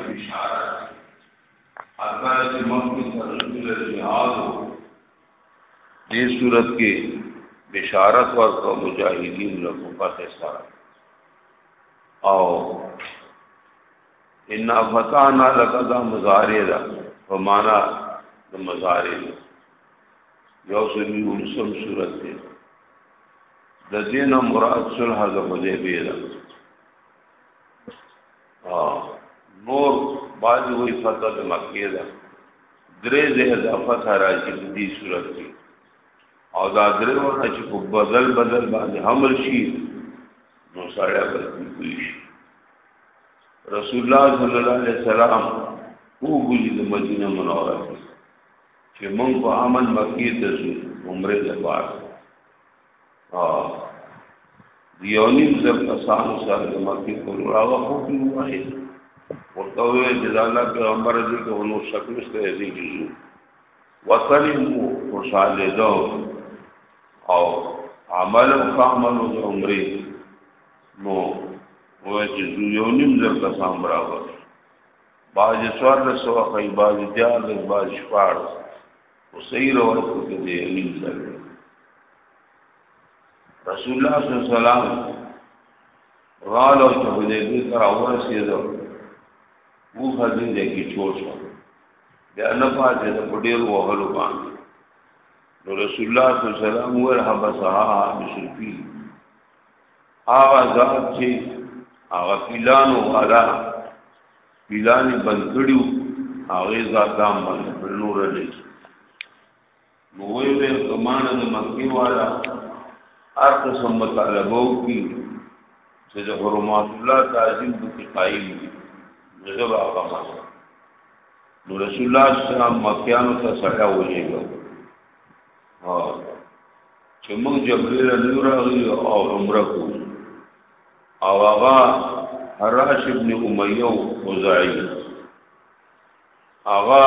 اشاره اکر چې مخکې سره سورې جهاد دې صورت کې بشارت ورکړه مجاهدین له فتح سره او ان فتانا لقد مزارع ده په معنا د مزارع یو سری ولسم صورت ده د دین مراد صلح د حدیبیه ده نور بعض وی فتح د مکه ده درې زه اضافه تا راځي په دې صورت کې او دا درې ورته چې په بدل بدل باندې حمل شي نو سړی غلطي کوي شي رسول الله صلی الله علیه وسلم او بوجي د مدینه منوره چې مونږ په امن مکه ته شو عمره لپاره یو نیم زر کسانو سره د مکې په لور هغه خو کې وایي ورته ویل چې دا الله پیغمبر دې ته نو شک نشته دې جزو وسلمو خوشاله دو او عمل او عمل د عمرې نو وای چې یو نیم زر کسان برابر باج سوار له سو خی باج دیار له باج شپار او صحیح روایت کې دی امین صاحب رسول الله صلی الله علیه وسلم رالو چې حدیبی تر ورسېدو مو خزین دې کې چور شو بیا نه پاتې د پډیر وهلو باندې نو رسول الله صلی الله علیه وسلم ور حبسها مشرفی آغا ذات چې آغا پیلانو والا اعلان بند کړیو هغه ذات دام بند کړ نور نه نو وی به زمان د مکی والا هر قسم مطالبه وکړي چې د حرمات الله تعظیم په قائم دي مذهب هغه مانه نو رسول الله صلی الله علیه وسلم مکیانو ته سره ولېږو ها چې موږ جبرئیل نور او عمره کوو او هغه حراش ابن امیه او خزاعی هغه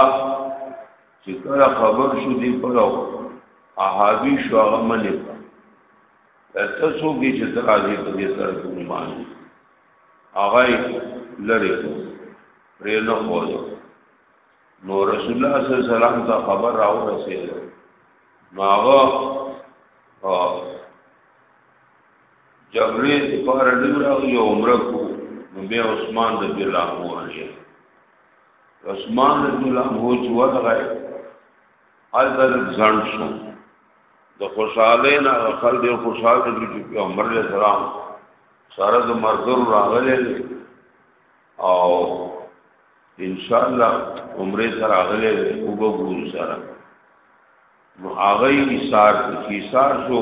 چې کله خبر شو دی پرو احابی شو هغه منی ته څوګي چې تر دې په دې سره ګمان هغه لری کو پرې نه وځو نو رسول الله صلی الله علیه وسلم ته خبر راو رسېده نو هغه جګړې د پاره نه راغلی عمره کو نو بیا عثمان رضی الله عنه راځي عثمان رضی الله عنه چې ورغی البر ځان شو د خوشاله نه خپل دی خوشاله دی چې عمر له سلام سره د مرګر راغلی او ان شاء الله عمره سره راغلی او به ګور سره نو هغه یې سار کې سار شو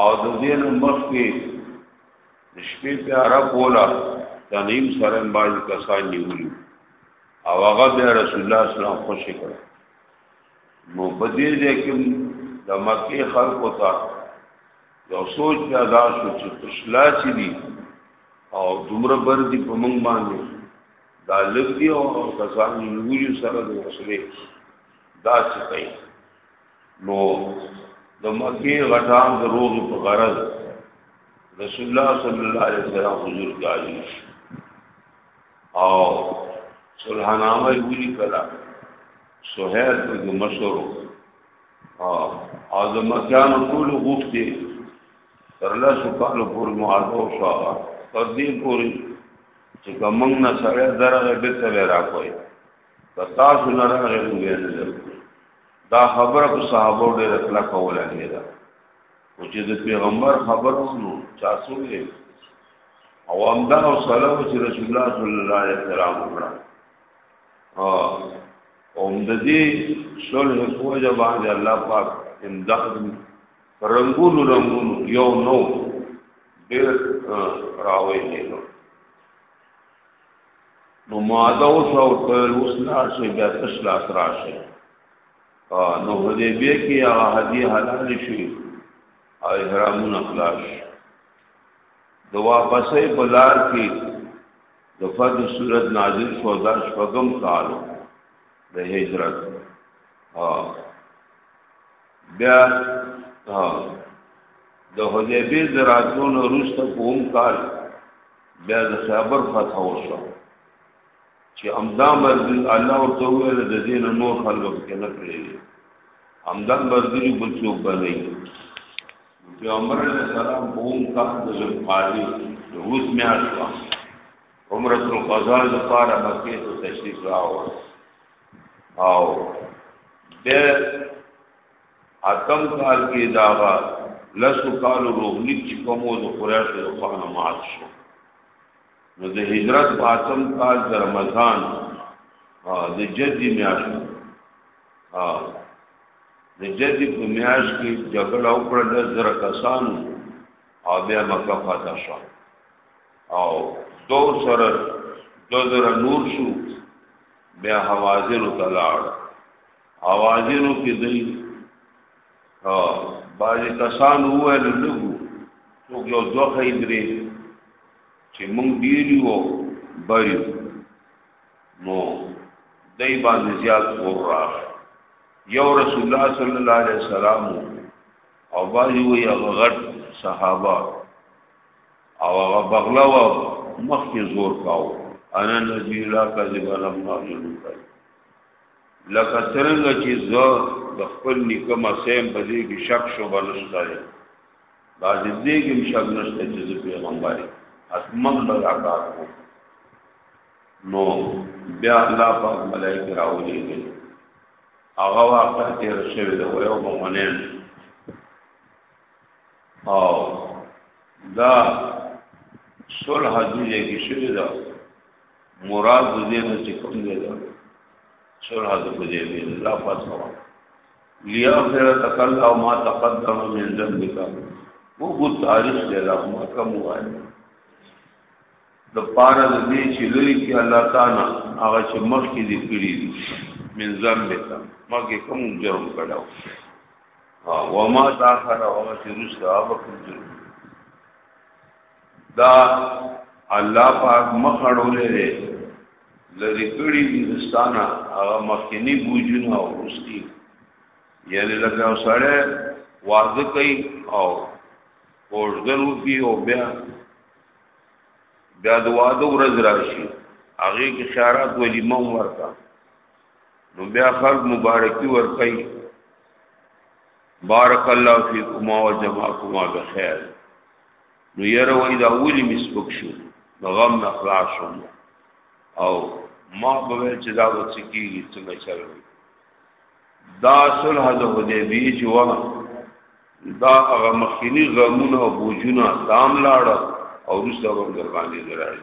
او د دین مخ کې د شپې په عرب ولا تنیم سره باز کسان نیولی او هغه بیا رسول الله صلی الله علیه وسلم خوشی کړ نو په دې ځای کې د مکه خلکو ته یو سوچ پیدا شو چې تشلا چي دي او دومره بر دي په موږ باندې دا لګ دي او کسان نیولی سره د وسلې دا څه کوي نو د مکی غټان دروغ په غرض رسول الله صلی الله علیه وسلم حضور تعالی او صلح نامه ویلی کلا سہیل په مشور او د مکیانو ټول غوښتي تر لا سکال پور معاذو شو تر دې پوری چې کومنګ نه سره درغه به سره راکوي تاسو نه راغی مو بیا نه درو دا خبره په صحابه ډېر کلا کوله نه ده او چې د پیغمبر خبر ومنو چا سوې او امدا او سلام چې رسول الله صلی الله علیه وسلم وکړه او د دې صلح فوجا باندې الله پاک امداد رنگونو رنگونو یو نو ډېر راوي نه نو معاذ او شو ته اوس لا شي بیا تش لا ترا شي نو حدیبیه کې هغه هدی حلال شي او احرامون اخلاص د واپسې بلار کې د فرد صورت نازل شو دا شپږم کال د هجرت ها بیا ها د حدیبیه دراتون روسته کوم کال بیا د خیبر فتح وشو چې امدا مرزي الله ورته ویل د دین نور خلک کې نه پرې امدا مرزي بل څوک باندې چې عمر علیہ السلام قوم کا د قاضي روس میا شو عمره القضاء لپاره مکه ته تشریف راو او د اتم کال کې داغه لسو کالو روغلیک چې کومو د قریشو د خانه مات شو نو د هجرت په اتم کال د رمضان د جدي میاشت د جدي په میاشت کې جګړه وکړه د زر کسان او بیا مکه فاتح شو او دو سره دو زر نور شو بیا حوازن تلاړ اوازینو کې دی ها باندې کسان وویل لګو څوک یو دوه خیدرې چې مونږ ډیر یو بایو نو دای باندې زیات زور راغ یو رسول الله صلی الله علیه وسلم او باندې وی هغه غټ صحابه او هغه بغلا و مخکې زور کاو انا نبی الله کذب لم نعلم لکه څنګه چې زه د خپل نیکه مسیم په دې کې شک شو بنشته دی دا دې کې شک نشته چې زه پیغمبر یم اسمن به دا کار کوم نو بیا الله پاک ملائکه راولې دي هغه وخت تیر شوی دی یو مونږ او دا صلح دې کې شوی دی مراد دې نه چې کوم دی دا صلح د حدیبیه لا فاصله لیغفر لك الله ما تقدم من ذنبك وو کو تاریخ دی لا ما کوم وای د پاره د دې چې لري کې الله تعالی هغه چې مخ کې دې کړی دي من ذنبك ما کې کوم جرم کړو ها وما تاخر هغه چې رستا وکړي دا الله پاک مخړولې دې لری کړي هندستان هغه مخکنی بوجونه او رستی یعنی لکه سړی واده کوي او اوردن وکي او بیا بیا د واده ورځ راشي هغه کې خیرات ولیمه ورکا نو بیا خلک مبارکي ورکړي بارک الله فیکما وجمعکما بخیر نو یره وای دا اولی می سپک شو نو غم نه خلاص شوم او ما به چې دا وڅ کیږي څنګه چل دا صلح د حدیبی چې وا دا هغه مخینی غمونه او بوجونه دام لاړ او رسول الله باندې درایي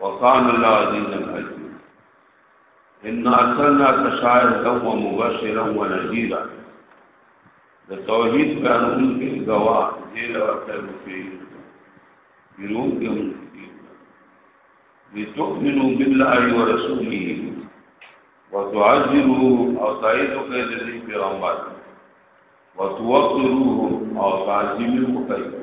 وکان الله عزیز الحکیم ان ارسلنا تشاهدا ومبشرا ونذيرا د توحید قانون کې گواه دې ورته وکړي ګرو کې هم لتؤمنوا بالله ورسوله وتعذروه او تایید کوي د دې پیغمبر وتوقروه او تعظیم کوي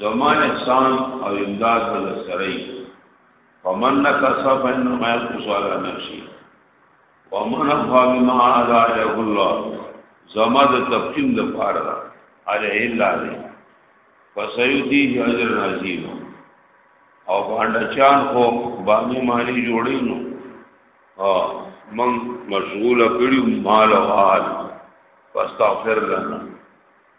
زما احسان او امداد ول سره فمن نکس فإنما ينقص على نفسه ومن أوفى بما عاد عليه الله زما د تفهیم د پاره ده عليه الله دې فسيديه اجر عظیم او باندې چان خو باندې مالی جوړې نو ها من مشغول کړي مال او حال واستغفر لنا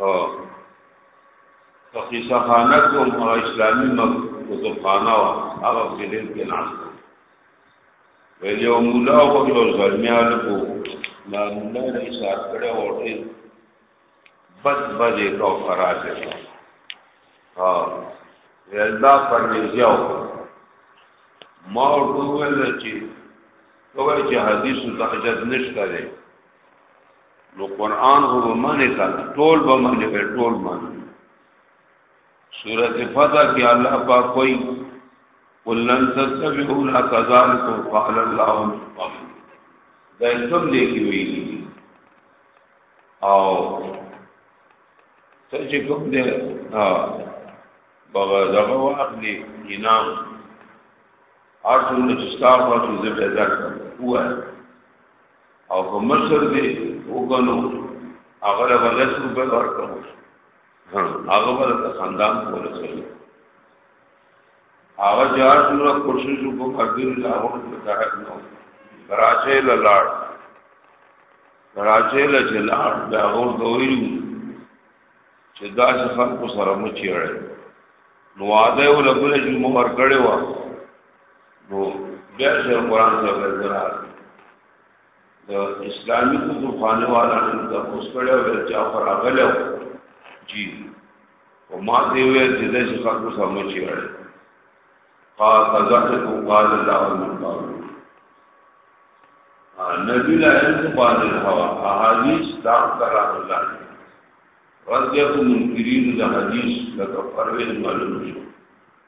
او تخیصه خانه کوم او اسلامي مکتب خانه او هغه کې دې کې ناس ویل یو مولا او یو ځمیال کو دا مولا یې سات کړه او ټیل بد بد یې کو خراج کړ ها ولدا پرنځیاو ما ورته ویل چې کوی چې حدیث ته حاجت نشته نو قران هو باندې کا ټول باندې به ټول باندې سورته فتح کې الله پاک کوئی ولن تتبعون كذلك قال الله من قبل دا کوم دی کې ویلي او ته چې کوم دی بغا دغه واخلي انعام ارجو نستغفر ذو بذات هو او که مشر دی وګنو هغه له ولس روپې ورکړم هغه ورته خندان کوله شي هغه جار نور کوشش وکړو اګیر لا وخت متحد نو راځي لاړ راځي له جلال دا اور دوی چې دا څه خلکو سره مچ یړل نو واده ولګل چې مو ور کړی و نو بیا چې قرآن ته ورځره د اسلامي کتابخانه والا نن د اوسړیو د چا پر اغلو جی او ما دی وې چې د څه خلکو سمې چی راړي قال تذكر قال الله من قال نبی لا انت بعد الهوا احادیث دا کرا الله رضیت منکرین د حدیث لکه پروین معلوم شو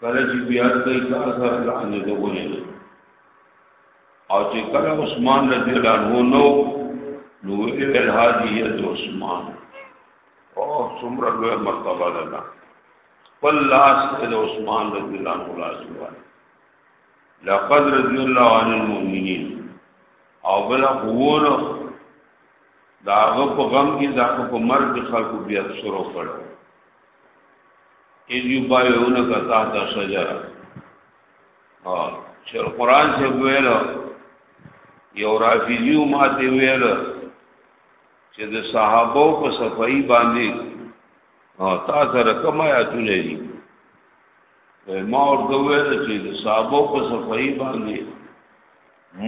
کله چې بیا د اثر لاندې ته ولېږي او چې کله عثمان رضی الله عنه نو نو ویل هذه عثمان او څومره لوی مرتبه ده خپل لاس د عثمان رضی الله عنه لاس وای لقد رضی الله عن المؤمنین او بل قوونه داغه په غم کې داغه په مرګ خلکو بیا سره کړو اذ یبایعونک تحت شجره او چې قرآن چې ویل یو رافیزیو ماته ویل چې د صحابه په صفائی باندې او تا سره کوم آیاتونه دي ما ورته ویل چې د صحابه په صفائی باندې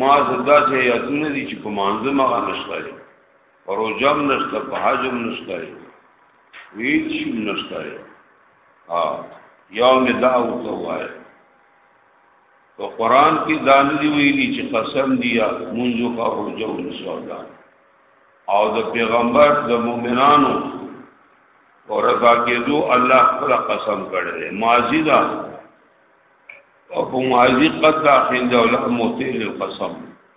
ما زدا چې آیاتونه دي چې په مانځه ما نشته په روزه هم نشته په حج هم نشته هیڅ شي هم نشته ها یو مې دا وته وایي په قران کې دا نه دی ویلي چې قسم دی یا منځ او روزه او نشاء او د پیغمبر د مؤمنانو او رضا کېدو الله خپل قسم کړی ماضی دا او په ماضی قد داخل دوله موتیل القسم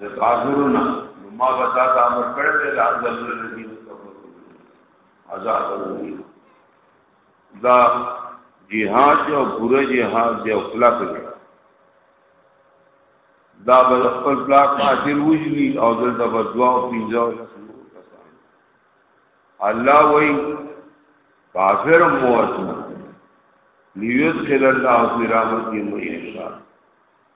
د کافرو نه ما به تا ته امر کړی دی لا ځل لري عذاب ورني دا جهاد او پوره جهاد دی او خلاف دی دا به خپل پلاک حاصل وجلی او دلته به دعا او پینځه الله وای کافر موت لیوت خلال الله فی رحمت کی مئیشا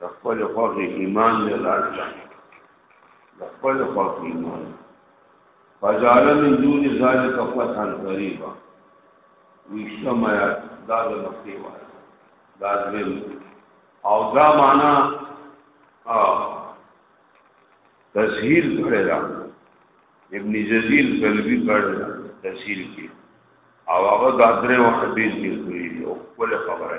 د خپل خوښي ایمان له لارې د خپل خوښي ایمان فجعل من دون ذلك فتحا قريبا ویشتم آیات دا د مخکې وایي دا دویم او دا معنا تسهیل کړی دا ابن جزیل قلبی کړی دا تسهیل کی او هغه دا درې وخت دې ذکر کړی او خپل خبره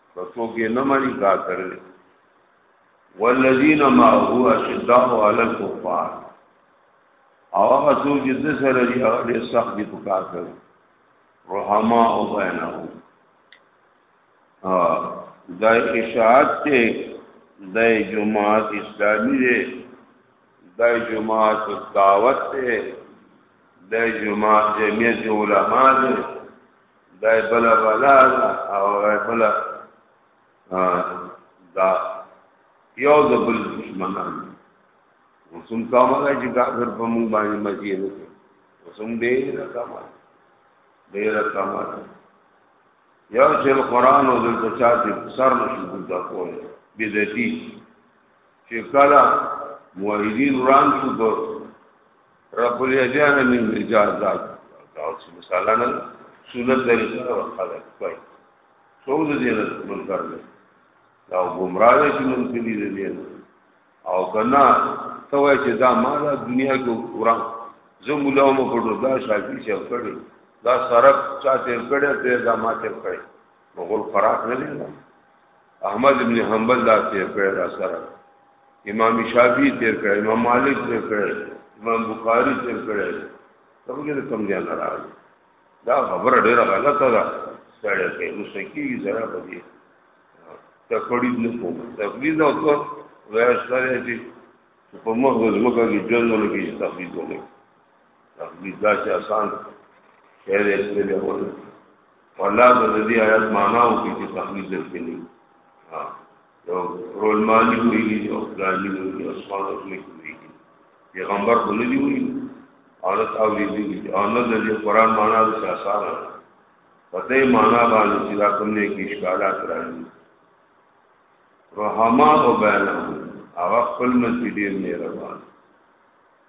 څوک یې نه مانی کافر دی والذین ما هو اشداء علی الكفار او هغه څوک چې د سره دی هغه ډېر سخت دی په کافر رحما او بینهم دا اشاعت ته د جماعت اسلامی دی د جماعت دعوت دی د جماعت جمعیت علماء دی دا بل بلا او دا بل دا یو د بل دشمنان وسم کامه چې کافر په موږ باندې مزي نه کوي وسم ډېر کامه ډېر کامه یو چې قرآن او د چا چې سر نشو دا کوی بدعتي چې کله موحدین وران شو رب الیدان من مجازات تاسو مثالا نه سنت لري سره وخاله کوي څو د دې نه من کار دی دا ګمراه دي چې من کړي دي او کنا ته وای چې دا ما دا دنیا کې قرآن زه مولا مو پټو دا شاکی چې کړي دا سرک چا تیر کړي ته دا ما تیر کړي بغول خوراک نه دی احمد ابن حنبل دا تیر کړی دا سره امام شافعی تیر کړی امام مالک تیر کړی امام بخاری تیر کړی سب کې کم ځای نه راغلی دا خبره ډیره غلطه ده سړی کې نو سکی زرا پدې تقلید نه کوم تقلید او تو وایي سره چې په مخ وزمګه کې ژوند نه کې تقلید ونه تقلید دا چې آسان شعر استعمال والله د دې آیات معنا او کې تخلیص درکې نه ها یو رول مالی ویلي او پلاني ویلي او اسمان او زمي ویلي پیغمبر خو نه دی ویلي عورت او دې دي او نه د قرآن معنا د اسانه پته معنا باندې چې دا کوم نه کې اشکالات راځي رحمان او بیان هغه خپل مسجد یې روان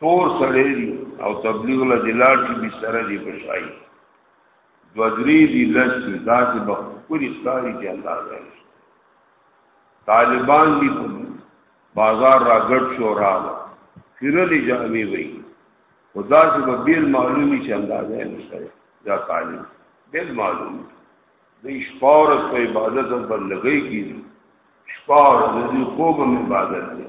تور سړی دی او تبلیغ له دلار چې به سره دی بشای دو درې دی لس داسې بخوري ښکاری چې الله راځي طالبان دی په بازار را ګډ شو را خیرلی جامې وي خدا چې به بیل معلومی چې اندازه نشته دا طالب بیل معلوم د شپارس په عبادت او بندګۍ کې شپارس د خوب عبادت دی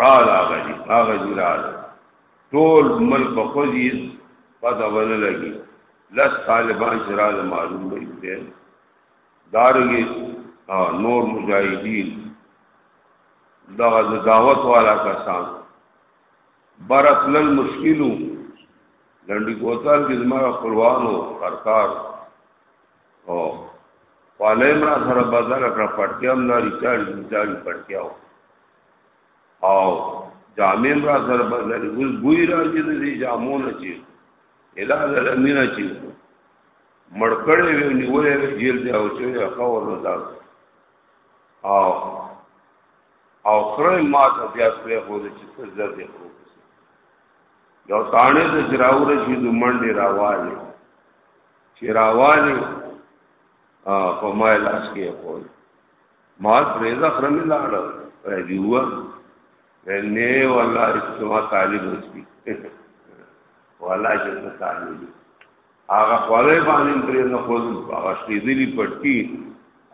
را راغلی هغه دی را ټول مل په خوځي پته ونه لګي لس طالبان چې را معلوم وي دي دارنګي نور مجاهدین دغه دا دعوت والا کسان برتل مشکلو لنډی کوتل کې زما خپلوانو سرکار او والے مرا سره بدل کړ پټیا هم لري چاري چاري پټیا او جامع مرا سره بدل ول بوی راځي د دې جامو نه چی اله د امینه چی مړکړې وی نیولې وی جیل دی او چې خور نه دا او او خره ما ته بیا سره خو دې چې سزا دې خو یو تانه د جراور شي د منډه راواله چې راوالي په ما لاس کې کوي مال پرېزه خرمې لاړ راځي هوا ولنه والله استوا طالب اوسي والله چې طالب هغه خورې باندې پرې نه خول هغه شې دې پټي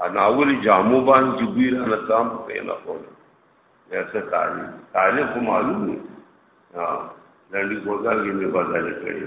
اناول جامو باندې جبیر ان تام پرې نه خول ایسا طالب طالب کو معلوم نه لنډي ګوزار کې نه بدل کړی